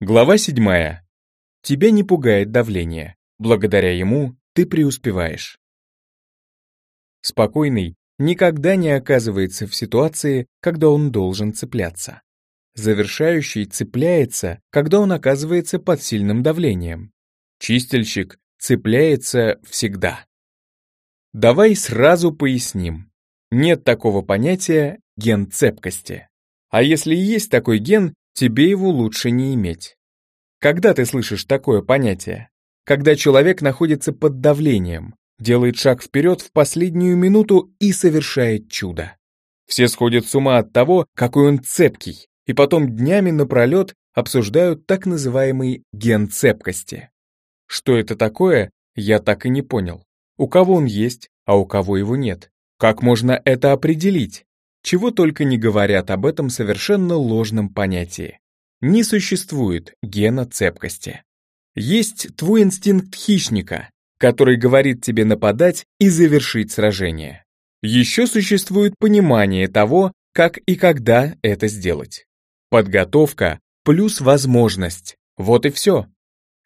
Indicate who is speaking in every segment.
Speaker 1: Глава 7. Тебя не пугает давление. Благодаря ему ты преуспеваешь. Спокойный никогда не оказывается в ситуации, когда он должен цепляться. Завершающий цепляется, когда он оказывается под сильным давлением. Чистильщик цепляется всегда. Давай сразу поясним. Нет такого понятия ген цепкости. А если есть такой ген, тебе его лучше не иметь. Когда ты слышишь такое понятие? Когда человек находится под давлением, делает шаг вперед в последнюю минуту и совершает чудо. Все сходят с ума от того, какой он цепкий, и потом днями напролет обсуждают так называемый ген цепкости. Что это такое, я так и не понял. У кого он есть, а у кого его нет? Как можно это определить? Чего только не говорят об этом совершенно ложном понятии. Не существует гена цепкости. Есть твой инстинкт хищника, который говорит тебе нападать и завершить сражение. Еще существует понимание того, как и когда это сделать. Подготовка плюс возможность. Вот и все.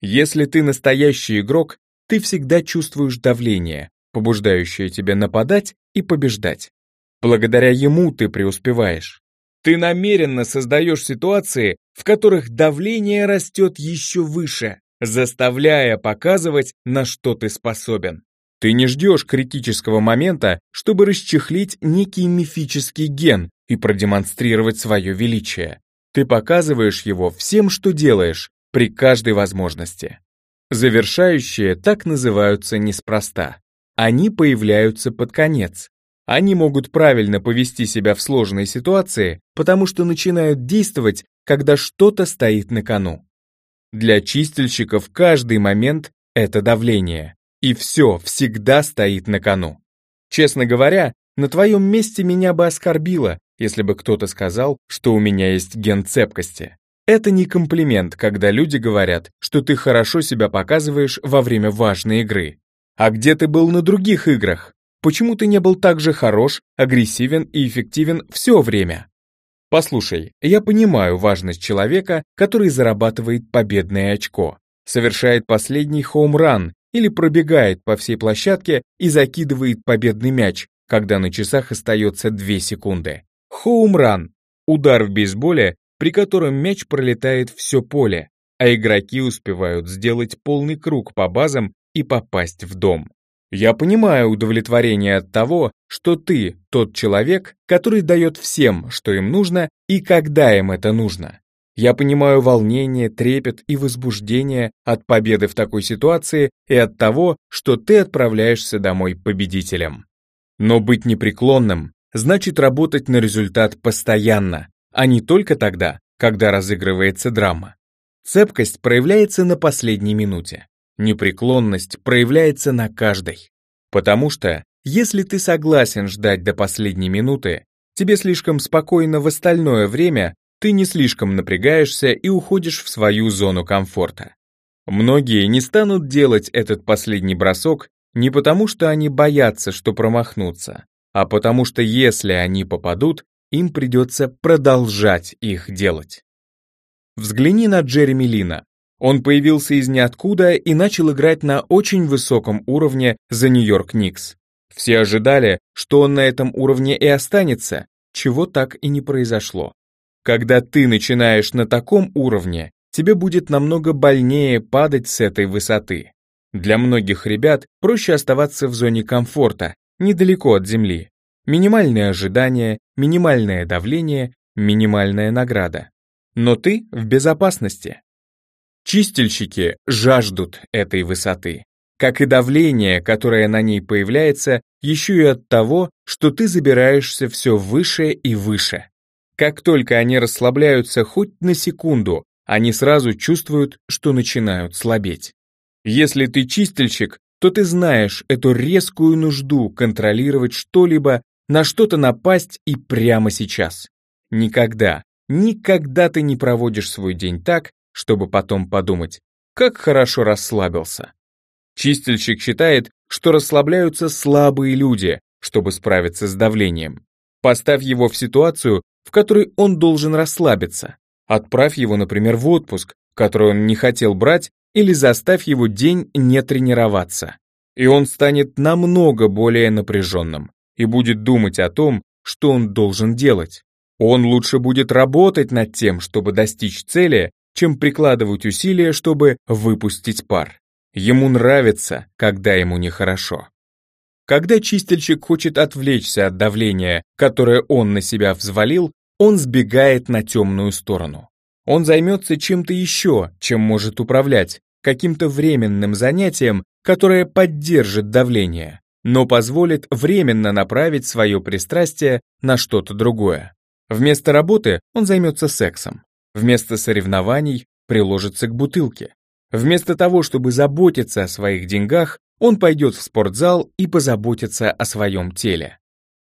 Speaker 1: Если ты настоящий игрок, ты всегда чувствуешь давление, побуждающее тебя нападать и побеждать. Благодаря ему ты преуспеваешь. Ты намеренно создаешь ситуации, в которых давление растет еще выше, заставляя показывать, на что ты способен. Ты не ждешь критического момента, чтобы расчехлить некий мифический ген и продемонстрировать свое величие. Ты показываешь его всем, что делаешь, при каждой возможности. Завершающие так называются неспроста. Они появляются под конец, они могут правильно повести себя в сложной ситуации, потому что начинают действовать, когда что-то стоит на кону. Для чистильщиков каждый момент — это давление, и все всегда стоит на кону. Честно говоря, на твоем месте меня бы оскорбило, если бы кто-то сказал, что у меня есть ген цепкости. Это не комплимент, когда люди говорят, что ты хорошо себя показываешь во время важной игры. А где ты был на других играх? Почему ты не был так же хорош, агрессивен и эффективен все время? Послушай, я понимаю важность человека, который зарабатывает победное очко, совершает последний хоум-ран или пробегает по всей площадке и закидывает победный мяч, когда на часах остается 2 секунды. Хоум-ран — удар в бейсболе, при котором мяч пролетает все поле, а игроки успевают сделать полный круг по базам и попасть в дом. Я понимаю удовлетворение от того, что ты тот человек, который дает всем, что им нужно и когда им это нужно. Я понимаю волнение, трепет и возбуждение от победы в такой ситуации и от того, что ты отправляешься домой победителем. Но быть непреклонным значит работать на результат постоянно, а не только тогда, когда разыгрывается драма. Цепкость проявляется на последней минуте. Непреклонность проявляется на каждой. Потому что, если ты согласен ждать до последней минуты, тебе слишком спокойно в остальное время, ты не слишком напрягаешься и уходишь в свою зону комфорта. Многие не станут делать этот последний бросок не потому, что они боятся, что промахнутся, а потому что если они попадут, им придется продолжать их делать. Взгляни на Джереми Лина. Он появился из ниоткуда и начал играть на очень высоком уровне за Нью-Йорк Никс. Все ожидали, что он на этом уровне и останется, чего так и не произошло. Когда ты начинаешь на таком уровне, тебе будет намного больнее падать с этой высоты. Для многих ребят проще оставаться в зоне комфорта, недалеко от земли. Минимальные ожидания, минимальное давление, минимальная награда. Но ты в безопасности. Чистильщики жаждут этой высоты, как и давление, которое на ней появляется, еще и от того, что ты забираешься все выше и выше. Как только они расслабляются хоть на секунду, они сразу чувствуют, что начинают слабеть. Если ты чистильщик, то ты знаешь эту резкую нужду контролировать что-либо, на что-то напасть и прямо сейчас. Никогда, никогда ты не проводишь свой день так, чтобы потом подумать, как хорошо расслабился. Чистильщик считает, что расслабляются слабые люди, чтобы справиться с давлением. Поставь его в ситуацию, в которой он должен расслабиться. Отправь его, например, в отпуск, которую он не хотел брать, или заставь его день не тренироваться. И он станет намного более напряженным и будет думать о том, что он должен делать. Он лучше будет работать над тем, чтобы достичь цели, чем прикладывать усилия, чтобы выпустить пар. Ему нравится, когда ему нехорошо. Когда чистильщик хочет отвлечься от давления, которое он на себя взвалил, он сбегает на темную сторону. Он займется чем-то еще, чем может управлять, каким-то временным занятием, которое поддержит давление, но позволит временно направить свое пристрастие на что-то другое. Вместо работы он займется сексом, вместо соревнований приложится к бутылке. Вместо того, чтобы заботиться о своих деньгах, он пойдет в спортзал и позаботится о своем теле.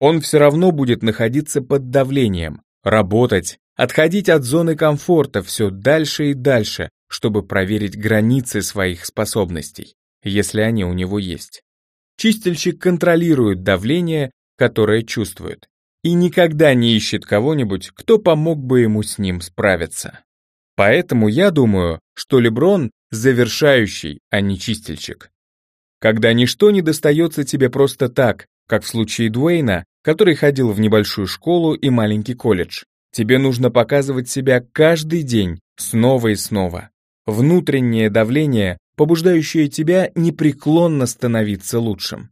Speaker 1: Он все равно будет находиться под давлением, работать, отходить от зоны комфорта все дальше и дальше, чтобы проверить границы своих способностей, если они у него есть. Чистильщик контролирует давление, которое чувствует, и никогда не ищет кого-нибудь, кто помог бы ему с ним справиться. Поэтому я думаю, что Леброн завершающий, а не чистильщик. Когда ничто не достается тебе просто так, как в случае Дуэйна, который ходил в небольшую школу и маленький колледж, тебе нужно показывать себя каждый день, снова и снова. Внутреннее давление, побуждающее тебя непреклонно становиться лучшим.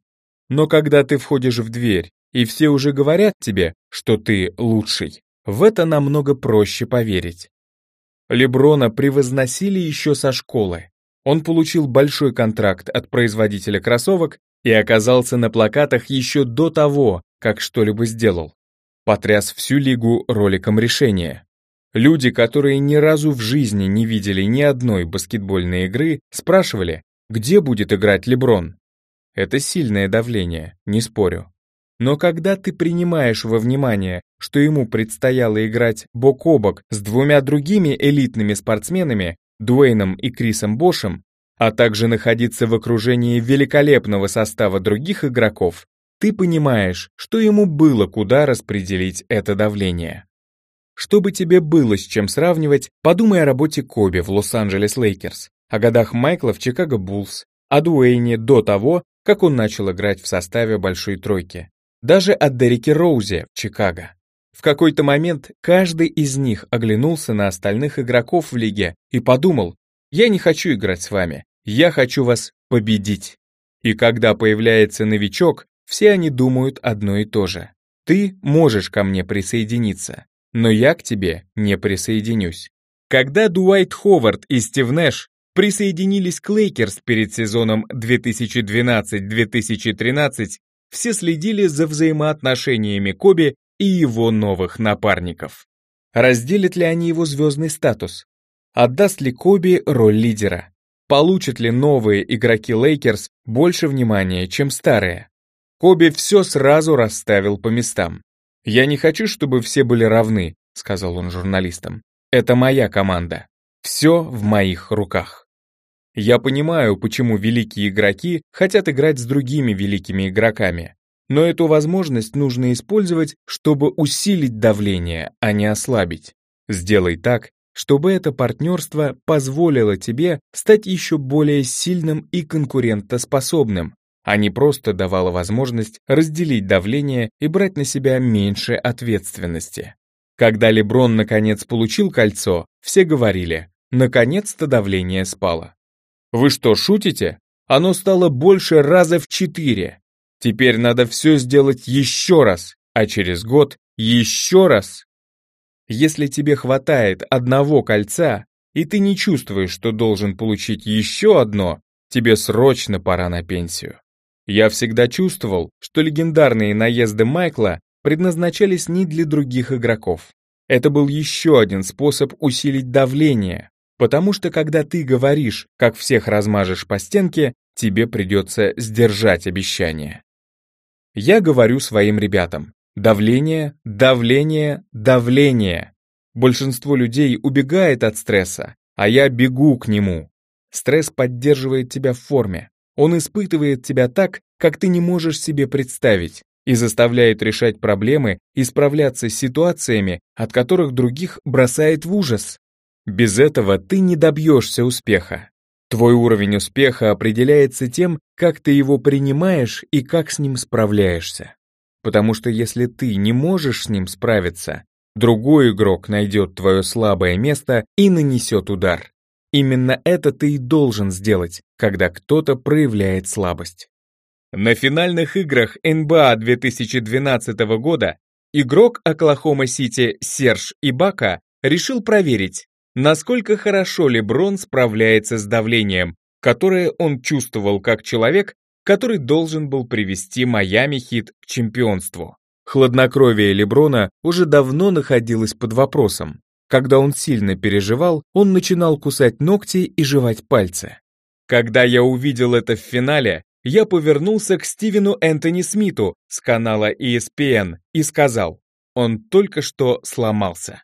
Speaker 1: Но когда ты входишь в дверь, и все уже говорят тебе, что ты лучший, в это намного проще поверить. Леброна превозносили еще со школы. Он получил большой контракт от производителя кроссовок и оказался на плакатах еще до того, как что-либо сделал. Потряс всю лигу роликом решения. Люди, которые ни разу в жизни не видели ни одной баскетбольной игры, спрашивали, где будет играть Леброн. Это сильное давление, не спорю. Но когда ты принимаешь во внимание, что ему предстояло играть бок о бок с двумя другими элитными спортсменами, Дуэйном и Крисом Бошем, а также находиться в окружении великолепного состава других игроков, ты понимаешь, что ему было куда распределить это давление. Чтобы тебе было с чем сравнивать, подумай о работе Коби в Лос-Анджелес Лейкерс, о годах Майкла в Чикаго Буллс, о Дуэйне до того, как он начал играть в составе Большой Тройки. Даже от Дереке Роузе в Чикаго. В какой-то момент каждый из них оглянулся на остальных игроков в лиге и подумал, я не хочу играть с вами, я хочу вас победить. И когда появляется новичок, все они думают одно и то же. Ты можешь ко мне присоединиться, но я к тебе не присоединюсь. Когда Дуайт Ховард и Стив Нэш присоединились к Лейкерс перед сезоном 2012-2013, все следили за взаимоотношениями Коби и его новых напарников. Разделят ли они его звездный статус? Отдаст ли Коби роль лидера? Получат ли новые игроки Лейкерс больше внимания, чем старые? Коби все сразу расставил по местам. «Я не хочу, чтобы все были равны», — сказал он журналистам. «Это моя команда. Все в моих руках». Я понимаю, почему великие игроки хотят играть с другими великими игроками, но эту возможность нужно использовать, чтобы усилить давление, а не ослабить. Сделай так, чтобы это партнерство позволило тебе стать еще более сильным и конкурентоспособным, а не просто давало возможность разделить давление и брать на себя меньше ответственности. Когда Леброн наконец получил кольцо, все говорили, наконец-то давление спало. Вы что, шутите? Оно стало больше раза в четыре. Теперь надо все сделать еще раз, а через год еще раз. Если тебе хватает одного кольца, и ты не чувствуешь, что должен получить еще одно, тебе срочно пора на пенсию. Я всегда чувствовал, что легендарные наезды Майкла предназначались не для других игроков. Это был еще один способ усилить давление, Потому что когда ты говоришь, как всех размажешь по стенке, тебе придется сдержать обещание. Я говорю своим ребятам, давление, давление, давление. Большинство людей убегает от стресса, а я бегу к нему. Стресс поддерживает тебя в форме. Он испытывает тебя так, как ты не можешь себе представить, и заставляет решать проблемы и справляться с ситуациями, от которых других бросает в ужас. Без этого ты не добьешься успеха. Твой уровень успеха определяется тем, как ты его принимаешь и как с ним справляешься. Потому что если ты не можешь с ним справиться, другой игрок найдет твое слабое место и нанесет удар. Именно это ты и должен сделать, когда кто-то проявляет слабость. На финальных играх НБА 2012 года игрок Оклахома Сити Серж Ибака решил проверить, насколько хорошо Леброн справляется с давлением, которое он чувствовал как человек, который должен был привести Майами Хит к чемпионству. Хладнокровие Леброна уже давно находилось под вопросом. Когда он сильно переживал, он начинал кусать ногти и жевать пальцы. Когда я увидел это в финале, я повернулся к Стивену Энтони Смиту с канала ESPN и сказал, он только что сломался.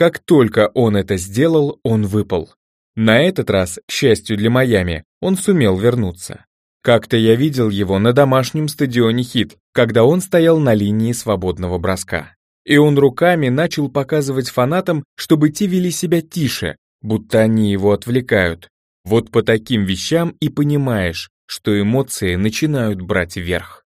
Speaker 1: Как только он это сделал, он выпал. На этот раз, к счастью для Майами, он сумел вернуться. Как-то я видел его на домашнем стадионе Хит, когда он стоял на линии свободного броска. И он руками начал показывать фанатам, чтобы те вели себя тише, будто они его отвлекают. Вот по таким вещам и понимаешь, что эмоции начинают брать верх.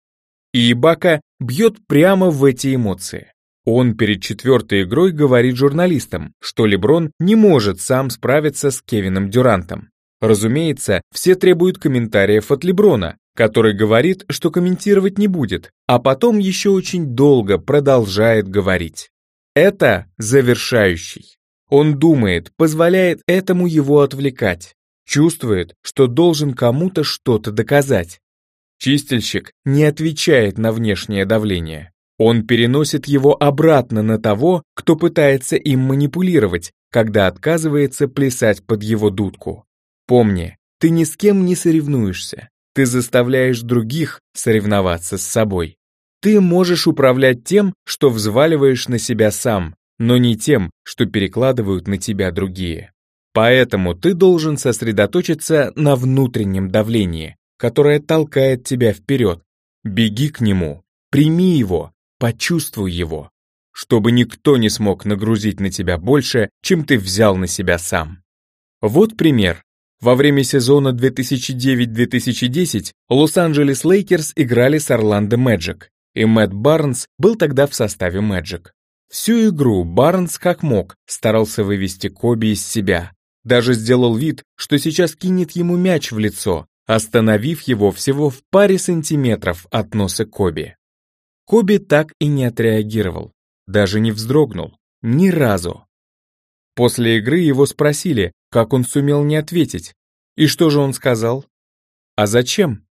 Speaker 1: И Ибака бьет прямо в эти эмоции. Он перед четвертой игрой говорит журналистам, что Леброн не может сам справиться с Кевином Дюрантом. Разумеется, все требуют комментариев от Леброна, который говорит, что комментировать не будет, а потом еще очень долго продолжает говорить. Это завершающий. Он думает, позволяет этому его отвлекать. Чувствует, что должен кому-то что-то доказать. Чистильщик не отвечает на внешнее давление. Он переносит его обратно на того, кто пытается им манипулировать, когда отказывается плясать под его дудку. Помни, ты ни с кем не соревнуешься, ты заставляешь других соревноваться с собой. Ты можешь управлять тем, что взваливаешь на себя сам, но не тем, что перекладывают на тебя другие. Поэтому ты должен сосредоточиться на внутреннем давлении, которое толкает тебя вперед. Беги к нему, прими его, Почувствуй его, чтобы никто не смог нагрузить на тебя больше, чем ты взял на себя сам. Вот пример. Во время сезона 2009-2010 Лос-Анджелес Лейкерс играли с Орландо Мэджик, и Мэтт Барнс был тогда в составе Мэджик. Всю игру Барнс как мог старался вывести Коби из себя. Даже сделал вид, что сейчас кинет ему мяч в лицо, остановив его всего в паре сантиметров от носа Коби. Коби так и не отреагировал, даже не вздрогнул, ни разу. После игры его спросили, как он сумел не ответить. И что же он сказал? А зачем?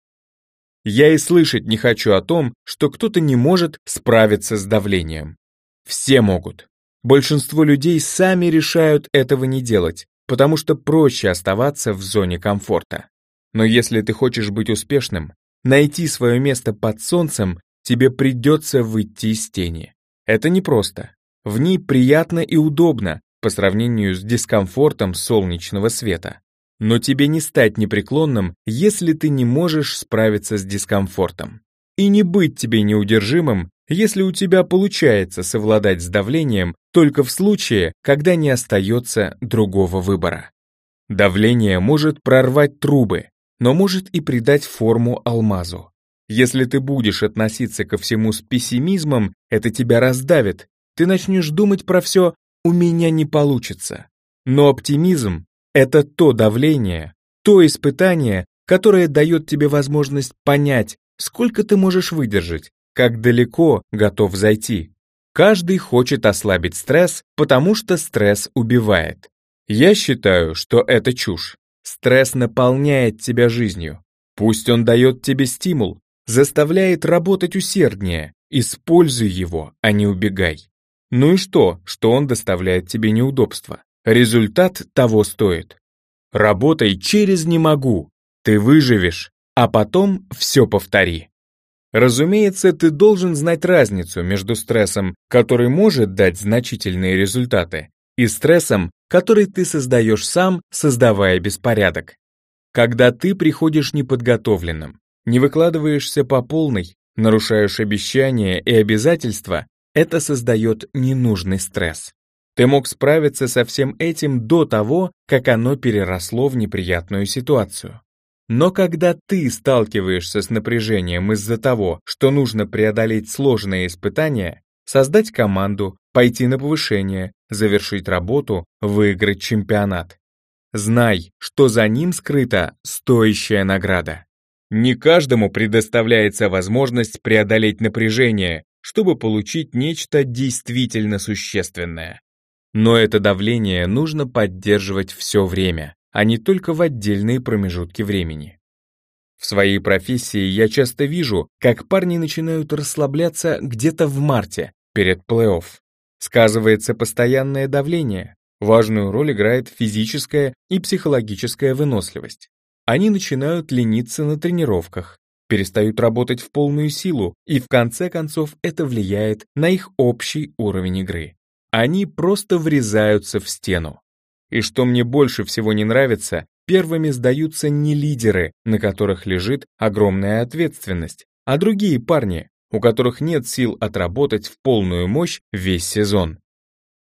Speaker 1: Я и слышать не хочу о том, что кто-то не может справиться с давлением. Все могут. Большинство людей сами решают этого не делать, потому что проще оставаться в зоне комфорта. Но если ты хочешь быть успешным, найти свое место под солнцем тебе придется выйти из тени. Это непросто. В ней приятно и удобно по сравнению с дискомфортом солнечного света. Но тебе не стать непреклонным, если ты не можешь справиться с дискомфортом. И не быть тебе неудержимым, если у тебя получается совладать с давлением только в случае, когда не остается другого выбора. Давление может прорвать трубы, но может и придать форму алмазу. Если ты будешь относиться ко всему с пессимизмом, это тебя раздавит. Ты начнешь думать про все «у меня не получится». Но оптимизм — это то давление, то испытание, которое дает тебе возможность понять, сколько ты можешь выдержать, как далеко готов зайти. Каждый хочет ослабить стресс, потому что стресс убивает. Я считаю, что это чушь. Стресс наполняет тебя жизнью. Пусть он дает тебе стимул, заставляет работать усерднее. Используй его, а не убегай. Ну и что, что он доставляет тебе неудобства? Результат того стоит. Работай через «не могу». Ты выживешь, а потом все повтори. Разумеется, ты должен знать разницу между стрессом, который может дать значительные результаты, и стрессом, который ты создаешь сам, создавая беспорядок. Когда ты приходишь неподготовленным, не выкладываешься по полной, нарушаешь обещания и обязательства, это создает ненужный стресс. Ты мог справиться со всем этим до того, как оно переросло в неприятную ситуацию. Но когда ты сталкиваешься с напряжением из-за того, что нужно преодолеть сложные испытания, создать команду, пойти на повышение, завершить работу, выиграть чемпионат, знай, что за ним скрыта стоящая награда. Не каждому предоставляется возможность преодолеть напряжение, чтобы получить нечто действительно существенное. Но это давление нужно поддерживать все время, а не только в отдельные промежутки времени. В своей профессии я часто вижу, как парни начинают расслабляться где-то в марте, перед плей-офф. Сказывается постоянное давление. Важную роль играет физическая и психологическая выносливость. Они начинают лениться на тренировках, перестают работать в полную силу, и в конце концов это влияет на их общий уровень игры. Они просто врезаются в стену. И что мне больше всего не нравится, первыми сдаются не лидеры, на которых лежит огромная ответственность, а другие парни, у которых нет сил отработать в полную мощь весь сезон.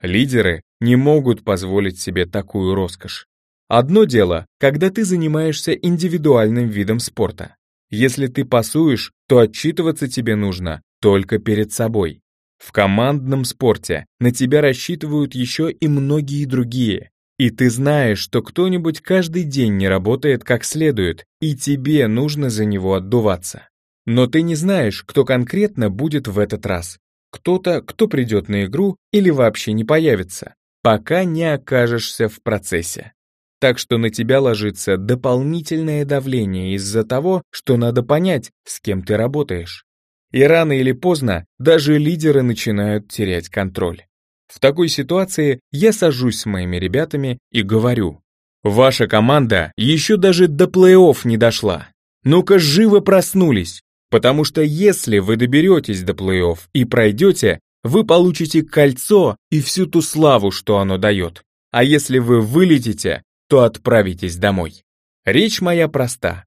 Speaker 1: Лидеры не могут позволить себе такую роскошь. Одно дело, когда ты занимаешься индивидуальным видом спорта. Если ты пасуешь, то отчитываться тебе нужно только перед собой. В командном спорте на тебя рассчитывают еще и многие другие. И ты знаешь, что кто-нибудь каждый день не работает как следует, и тебе нужно за него отдуваться. Но ты не знаешь, кто конкретно будет в этот раз. Кто-то, кто придет на игру или вообще не появится, пока не окажешься в процессе. Так что на тебя ложится дополнительное давление из-за того, что надо понять, с кем ты работаешь. И рано или поздно даже лидеры начинают терять контроль. В такой ситуации я сажусь с моими ребятами и говорю, «Ваша команда еще даже до плей-офф не дошла. Ну-ка живо проснулись, потому что если вы доберетесь до плей-офф и пройдете, вы получите кольцо и всю ту славу, что оно дает. А если вы вылетите, то отправитесь домой. Речь моя проста.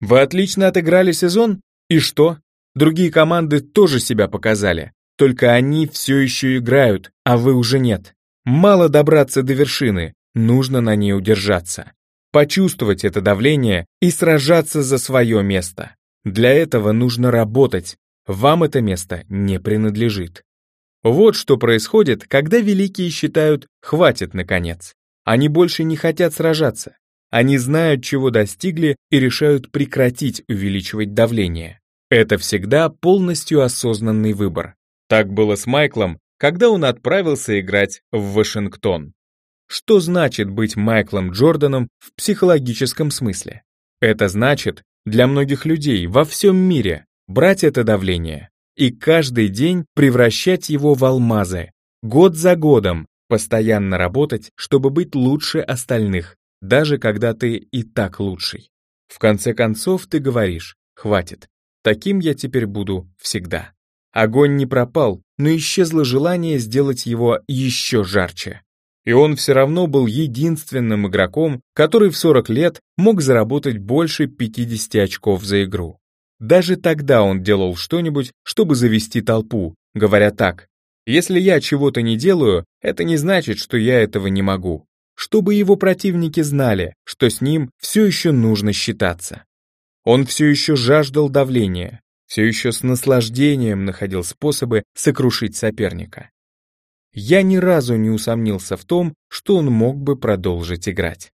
Speaker 1: Вы отлично отыграли сезон? И что? Другие команды тоже себя показали, только они все еще играют, а вы уже нет. Мало добраться до вершины, нужно на ней удержаться. Почувствовать это давление и сражаться за свое место. Для этого нужно работать, вам это место не принадлежит. Вот что происходит, когда великие считают «хватит, наконец». Они больше не хотят сражаться. Они знают, чего достигли и решают прекратить увеличивать давление. Это всегда полностью осознанный выбор. Так было с Майклом, когда он отправился играть в Вашингтон. Что значит быть Майклом Джорданом в психологическом смысле? Это значит, для многих людей во всем мире, брать это давление и каждый день превращать его в алмазы, год за годом, постоянно работать, чтобы быть лучше остальных, даже когда ты и так лучший. В конце концов ты говоришь «хватит, Таким я теперь буду всегда. Огонь не пропал, но исчезло желание сделать его еще жарче. И он все равно был единственным игроком, который в 40 лет мог заработать больше 50 очков за игру. Даже тогда он делал что-нибудь, чтобы завести толпу, говоря так, «Если я чего-то не делаю, это не значит, что я этого не могу». Чтобы его противники знали, что с ним все еще нужно считаться. Он все еще жаждал давления, все еще с наслаждением находил способы сокрушить соперника. Я ни разу не усомнился в том, что он мог бы продолжить играть.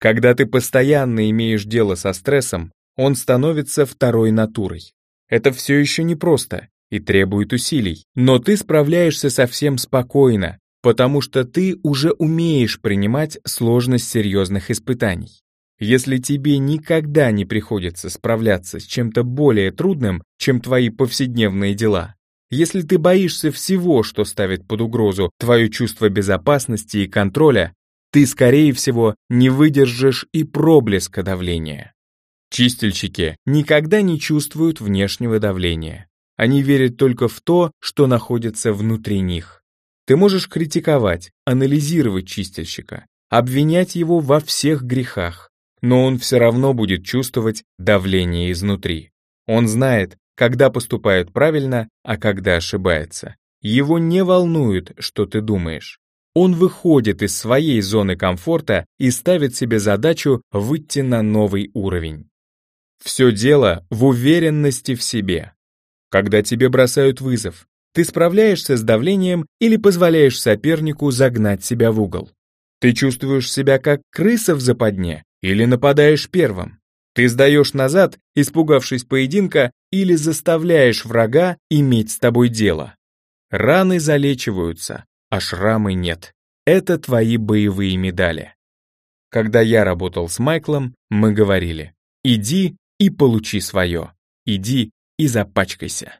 Speaker 1: Когда ты постоянно имеешь дело со стрессом, он становится второй натурой. Это все еще непросто и требует усилий, но ты справляешься совсем спокойно, потому что ты уже умеешь принимать сложность серьезных испытаний. Если тебе никогда не приходится справляться с чем-то более трудным, чем твои повседневные дела, если ты боишься всего, что ставит под угрозу твое чувство безопасности и контроля, ты, скорее всего, не выдержишь и проблеска давления. Чистильщики никогда не чувствуют внешнего давления. Они верят только в то, что находится внутри них. Ты можешь критиковать, анализировать чистильщика, обвинять его во всех грехах, но он все равно будет чувствовать давление изнутри. Он знает, когда поступает правильно, а когда ошибается. Его не волнует, что ты думаешь. Он выходит из своей зоны комфорта и ставит себе задачу выйти на новый уровень. Все дело в уверенности в себе. Когда тебе бросают вызов, ты справляешься с давлением или позволяешь сопернику загнать себя в угол. Ты чувствуешь себя как крыса в западне или нападаешь первым. Ты сдаешь назад, испугавшись поединка, или заставляешь врага иметь с тобой дело. Раны залечиваются, а шрамы нет. Это твои боевые медали. Когда я работал с Майклом, мы говорили, иди и получи свое, иди и запачкайся.